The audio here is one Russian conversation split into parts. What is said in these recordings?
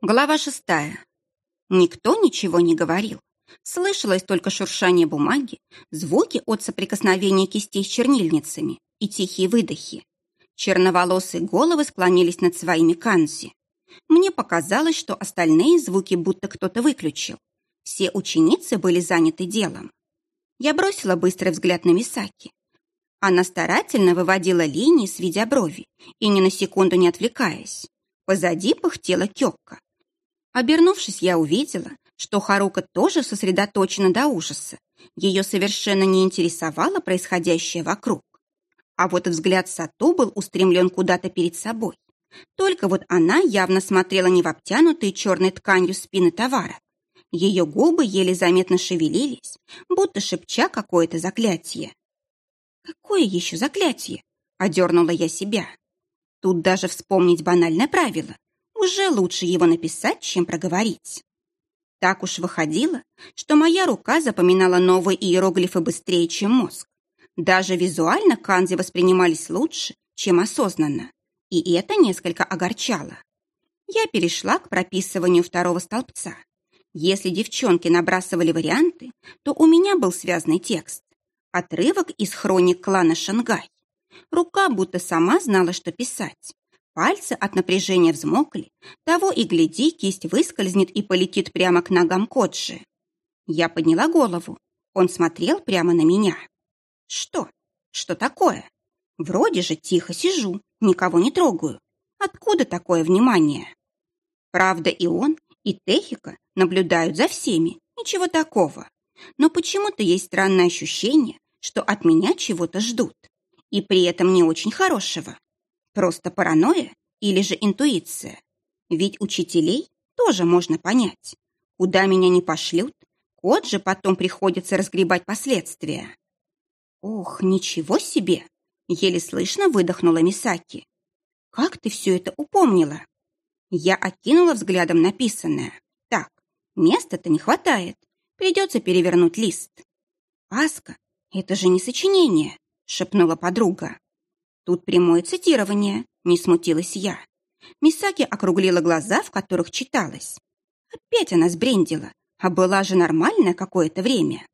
Глава шестая. Никто ничего не говорил. Слышалось только шуршание бумаги, звуки от соприкосновения кистей с чернильницами и тихие выдохи. Черноволосые головы склонились над своими канзи. Мне показалось, что остальные звуки будто кто-то выключил. Все ученицы были заняты делом. Я бросила быстрый взгляд на Мисаки. Она старательно выводила линии, сведя брови, и ни на секунду не отвлекаясь. Позади пыхтела Кёкка. Обернувшись, я увидела, что Харука тоже сосредоточена до ужаса. Ее совершенно не интересовало происходящее вокруг. А вот взгляд Сато был устремлен куда-то перед собой. Только вот она явно смотрела не в обтянутые черной тканью спины товара. Ее губы еле заметно шевелились, будто шепча какое-то заклятие. «Какое еще заклятие?» — одернула я себя. Тут даже вспомнить банальное правило. Уже лучше его написать, чем проговорить. Так уж выходило, что моя рука запоминала новые иероглифы быстрее, чем мозг. Даже визуально канзи воспринимались лучше, чем осознанно. И это несколько огорчало. Я перешла к прописыванию второго столбца. Если девчонки набрасывали варианты, то у меня был связанный текст. Отрывок из хроник клана Шангай. Рука будто сама знала, что писать. Пальцы от напряжения взмокли. Того и гляди, кисть выскользнет и полетит прямо к ногам Коджи. Я подняла голову. Он смотрел прямо на меня. Что? Что такое? Вроде же тихо сижу, никого не трогаю. Откуда такое внимание? Правда, и он, и Техика наблюдают за всеми. Ничего такого. Но почему-то есть странное ощущение, что от меня чего-то ждут. И при этом не очень хорошего. Просто паранойя или же интуиция? Ведь учителей тоже можно понять. Куда меня не пошлют, кот же потом приходится разгребать последствия. Ох, ничего себе! Еле слышно выдохнула Мисаки. Как ты все это упомнила? Я окинула взглядом написанное. Так, места-то не хватает. Придется перевернуть лист. Аска, это же не сочинение, шепнула подруга. Тут прямое цитирование, не смутилась я. Мисаки округлила глаза, в которых читалось. Опять она сбрендила, а была же нормальная какое-то время.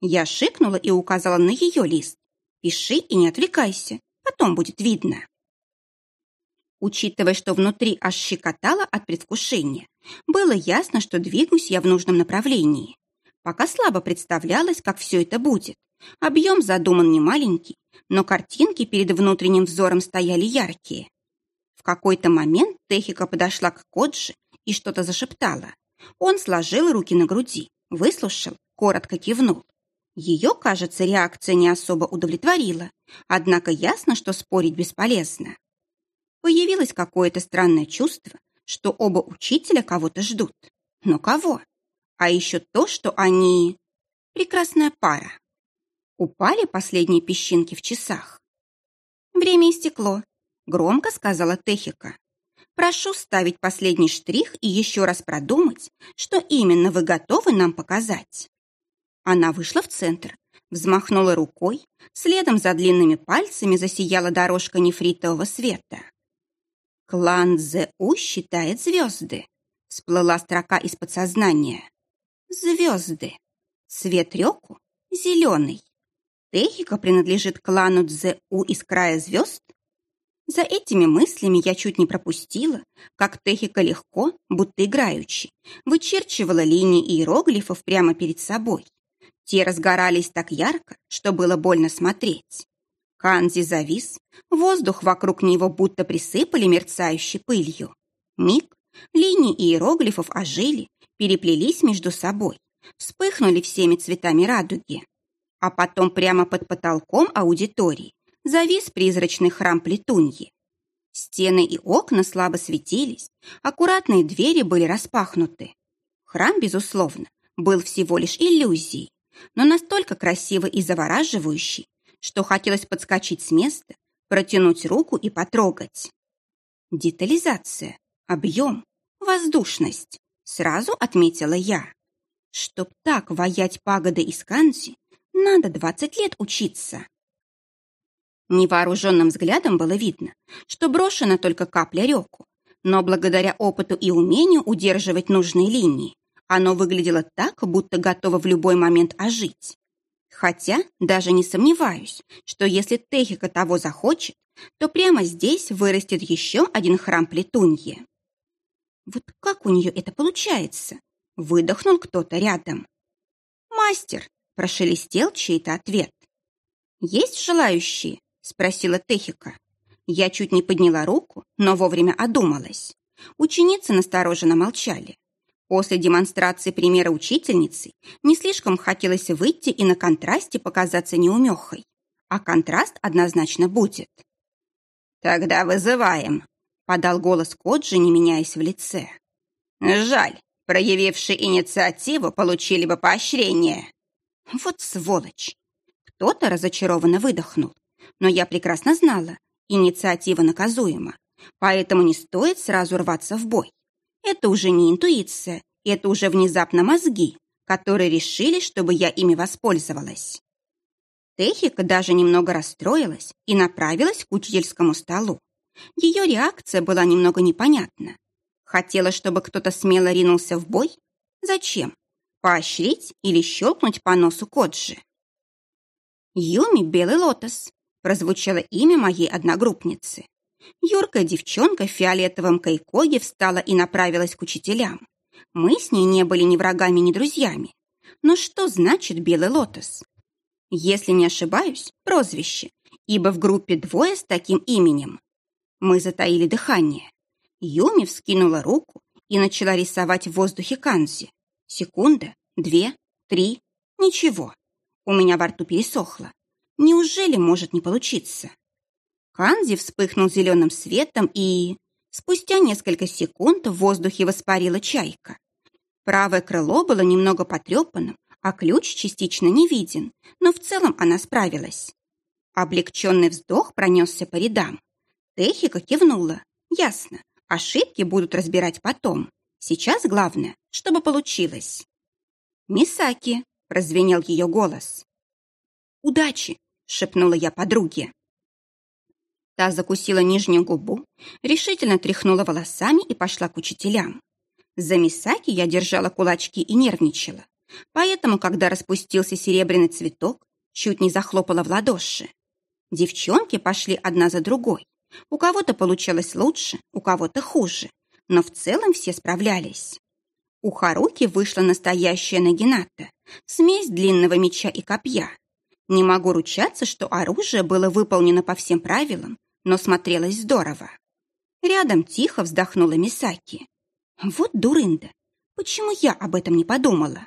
Я шикнула и указала на ее лист. Пиши и не отвлекайся, потом будет видно. Учитывая, что внутри аж щекотало от предвкушения, было ясно, что двигаюсь я в нужном направлении. Пока слабо представлялось, как все это будет. Объем задуман не маленький, но картинки перед внутренним взором стояли яркие. В какой-то момент Техика подошла к Коджи и что-то зашептала. Он сложил руки на груди, выслушал, коротко кивнул. Ее, кажется, реакция не особо удовлетворила, однако ясно, что спорить бесполезно. Появилось какое-то странное чувство, что оба учителя кого-то ждут. Но кого? А еще то, что они... Прекрасная пара. Упали последние песчинки в часах. «Время истекло», — громко сказала Техика. «Прошу ставить последний штрих и еще раз продумать, что именно вы готовы нам показать». Она вышла в центр, взмахнула рукой, следом за длинными пальцами засияла дорожка нефритового света. «Клан Зеу считает звезды», — всплыла строка из подсознания. «Звезды. Цвет реку — зеленый. Техика принадлежит клану Дзеу из края звезд? За этими мыслями я чуть не пропустила, как Техика легко, будто играючи, вычерчивала линии иероглифов прямо перед собой. Те разгорались так ярко, что было больно смотреть. Канзи завис, воздух вокруг него будто присыпали мерцающей пылью. Миг, линии иероглифов ожили, переплелись между собой, вспыхнули всеми цветами радуги а потом прямо под потолком аудитории завис призрачный храм Плетуньи. Стены и окна слабо светились, аккуратные двери были распахнуты. Храм, безусловно, был всего лишь иллюзией, но настолько красивый и завораживающий, что хотелось подскочить с места, протянуть руку и потрогать. Детализация, объем, воздушность, сразу отметила я. Чтоб так воять пагоды из Канзи, надо двадцать лет учиться. Невооруженным взглядом было видно, что брошена только капля реку, Но благодаря опыту и умению удерживать нужные линии, оно выглядело так, будто готово в любой момент ожить. Хотя даже не сомневаюсь, что если Техика того захочет, то прямо здесь вырастет еще один храм Плетуньи. Вот как у нее это получается? Выдохнул кто-то рядом. «Мастер!» – прошелестел чей-то ответ. «Есть желающие?» – спросила Техика. Я чуть не подняла руку, но вовремя одумалась. Ученицы настороженно молчали. После демонстрации примера учительницы не слишком хотелось выйти и на контрасте показаться неумехой. А контраст однозначно будет. «Тогда вызываем», — подал голос Коджи, не меняясь в лице. «Жаль, проявившие инициативу получили бы поощрение». «Вот сволочь!» Кто-то разочарованно выдохнул. Но я прекрасно знала, инициатива наказуема, поэтому не стоит сразу рваться в бой. Это уже не интуиция, это уже внезапно мозги, которые решили, чтобы я ими воспользовалась. Техика даже немного расстроилась и направилась к учительскому столу. Ее реакция была немного непонятна. Хотела, чтобы кто-то смело ринулся в бой? Зачем? Поощрить или щелкнуть по носу Коджи? Юми Белый Лотос прозвучало имя моей одногруппницы. Юркая девчонка в фиолетовом кайкоге встала и направилась к учителям. Мы с ней не были ни врагами, ни друзьями. Но что значит белый лотос? Если не ошибаюсь, прозвище, ибо в группе двое с таким именем. Мы затаили дыхание. Юми вскинула руку и начала рисовать в воздухе канзи. Секунда, две, три, ничего. У меня во рту пересохло. Неужели может не получиться? Канзи вспыхнул зеленым светом и... Спустя несколько секунд в воздухе воспарила чайка. Правое крыло было немного потрепанным, а ключ частично не виден, но в целом она справилась. Облегченный вздох пронесся по рядам. Техика кивнула. Ясно, ошибки будут разбирать потом. Сейчас главное, чтобы получилось. «Мисаки», — прозвенел ее голос. «Удачи», — шепнула я подруге. Та закусила нижнюю губу, решительно тряхнула волосами и пошла к учителям. За Мисаки я держала кулачки и нервничала. Поэтому, когда распустился серебряный цветок, чуть не захлопала в ладоши. Девчонки пошли одна за другой. У кого-то получалось лучше, у кого-то хуже, но в целом все справлялись. У Харуки вышла настоящая нагината, смесь длинного меча и копья. Не могу ручаться, что оружие было выполнено по всем правилам, но смотрелось здорово. Рядом тихо вздохнула Мисаки. Вот дурында, почему я об этом не подумала?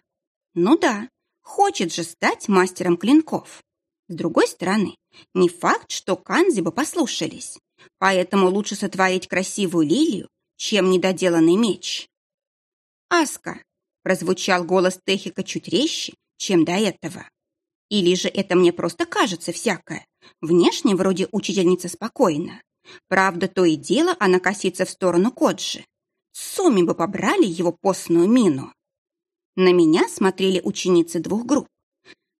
Ну да, хочет же стать мастером клинков. С другой стороны, не факт, что Канзи бы послушались, поэтому лучше сотворить красивую лилию, чем недоделанный меч. «Аска!» — прозвучал голос Техика чуть резче, чем до этого. Или же это мне просто кажется всякое, Внешне вроде учительница спокойна. Правда, то и дело она косится в сторону Коджи. Суми бы побрали его постную мину. На меня смотрели ученицы двух групп.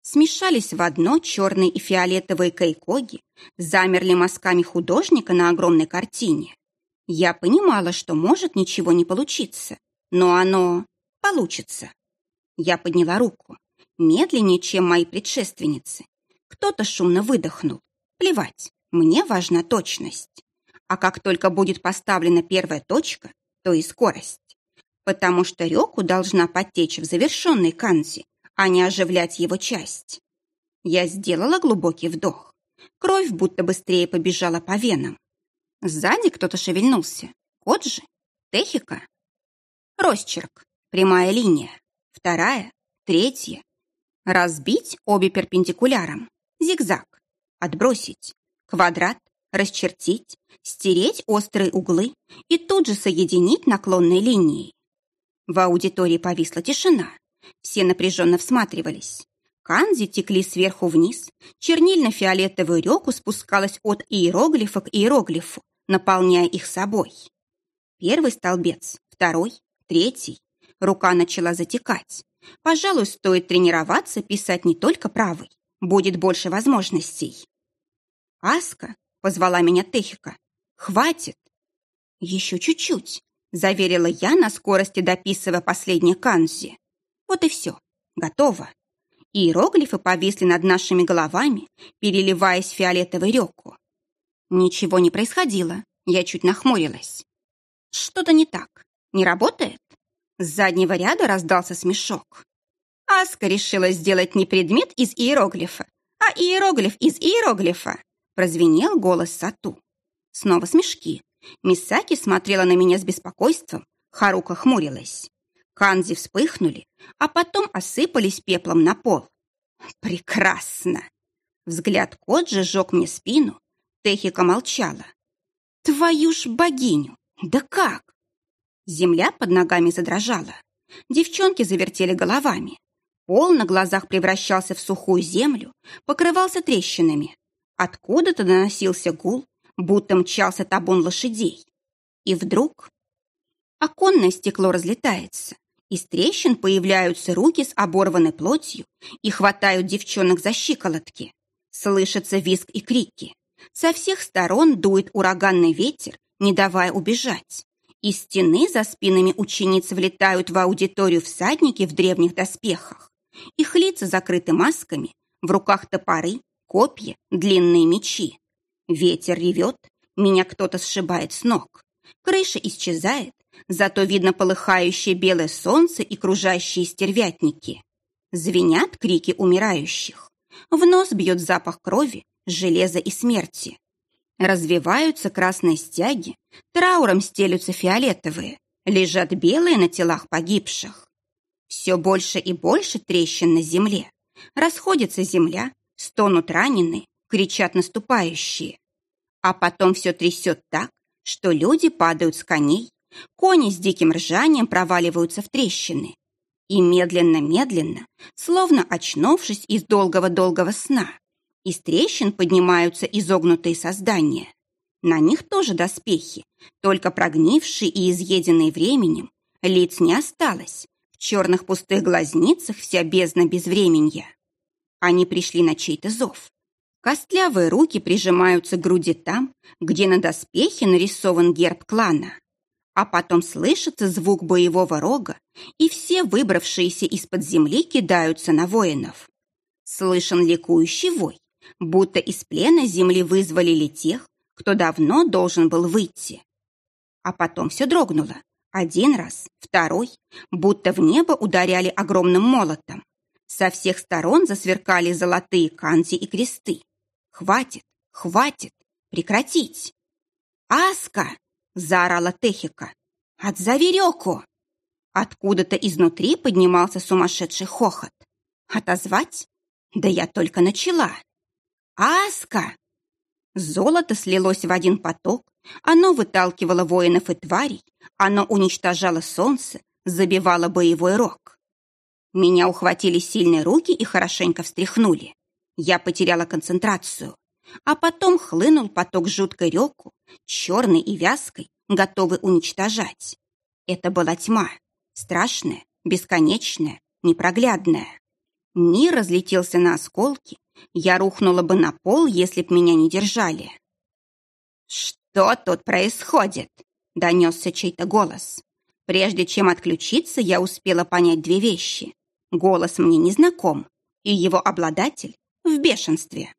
Смешались в одно черные и фиолетовые кайкоги, замерли мазками художника на огромной картине. Я понимала, что может ничего не получиться, но оно получится. Я подняла руку, медленнее, чем мои предшественницы, кто-то шумно выдохнул. Плевать, мне важна точность. А как только будет поставлена первая точка, то и скорость. Потому что реку должна потечь в завершенной канзи, а не оживлять его часть. Я сделала глубокий вдох. Кровь будто быстрее побежала по венам. Сзади кто-то шевельнулся. Кот же? Техика? Росчерк. Прямая линия. Вторая. Третья. Разбить обе перпендикуляром зигзаг, отбросить, квадрат, расчертить, стереть острые углы и тут же соединить наклонной линией. В аудитории повисла тишина. Все напряженно всматривались. Канзи текли сверху вниз, чернильно-фиолетовую реку спускалась от иероглифа к иероглифу, наполняя их собой. Первый столбец, второй, третий. Рука начала затекать. Пожалуй, стоит тренироваться писать не только правой, будет больше возможностей. «Аска!» — позвала меня Техика. «Хватит!» Еще чуть-чуть, заверила я на скорости, дописывая последнее канзи. Вот и все, готово. Иероглифы повисли над нашими головами, переливаясь фиолетовой реку. Ничего не происходило, я чуть нахмурилась. Что-то не так, не работает? С заднего ряда раздался смешок. Аска решила сделать не предмет из иероглифа, а иероглиф из иероглифа, прозвенел голос Сату. Снова смешки. Мисаки смотрела на меня с беспокойством, Харука хмурилась. Канзи вспыхнули, а потом осыпались пеплом на пол. Прекрасно! Взгляд Коджи жег мне спину. Техика молчала. Твою ж богиню! Да как? Земля под ногами задрожала. Девчонки завертели головами. Пол на глазах превращался в сухую землю, покрывался трещинами. Откуда-то доносился гул, будто мчался табун лошадей. И вдруг оконное стекло разлетается. Из трещин появляются руки с оборванной плотью и хватают девчонок за щиколотки. Слышится визг и крики. Со всех сторон дует ураганный ветер, не давая убежать. Из стены за спинами учениц влетают в аудиторию всадники в древних доспехах. Их лица закрыты масками, в руках топоры, копья, длинные мечи. Ветер ревет, меня кто-то сшибает с ног. Крыша исчезает, зато видно полыхающее белое солнце и кружащие стервятники. Звенят крики умирающих. В нос бьет запах крови, железа и смерти. Развиваются красные стяги, трауром стелются фиолетовые, лежат белые на телах погибших. Все больше и больше трещин на земле. Расходится земля, стонут раненые, кричат наступающие. А потом все трясет так, что люди падают с коней, кони с диким ржанием проваливаются в трещины. И медленно-медленно, словно очнувшись из долгого-долгого сна, из трещин поднимаются изогнутые создания. На них тоже доспехи, только прогнившие и изъеденные временем, лиц не осталось, в черных пустых глазницах вся бездна безвременья. Они пришли на чей-то зов. Костлявые руки прижимаются к груди там, где на доспехе нарисован герб клана. А потом слышится звук боевого рога, и все выбравшиеся из-под земли кидаются на воинов. Слышен ликующий вой, будто из плена земли вызволили тех, кто давно должен был выйти. А потом все дрогнуло. Один раз, второй, будто в небо ударяли огромным молотом. Со всех сторон засверкали золотые канзи и кресты. Хватит, хватит, прекратить. «Аска!» — заорала Техика. «Отзови реку!» Откуда-то изнутри поднимался сумасшедший хохот. «Отозвать? Да я только начала!» «Аска!» Золото слилось в один поток, оно выталкивало воинов и тварей, оно уничтожало солнце, забивало боевой рог. Меня ухватили сильные руки и хорошенько встряхнули. Я потеряла концентрацию. А потом хлынул поток жуткой реку, черной и вязкой, готовый уничтожать. Это была тьма, страшная, бесконечная, непроглядная. Мир разлетелся на осколки, я рухнула бы на пол, если б меня не держали. «Что тут происходит?» — донесся чей-то голос. Прежде чем отключиться, я успела понять две вещи. Голос мне не знаком, и его обладатель в бешенстве.